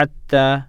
حتى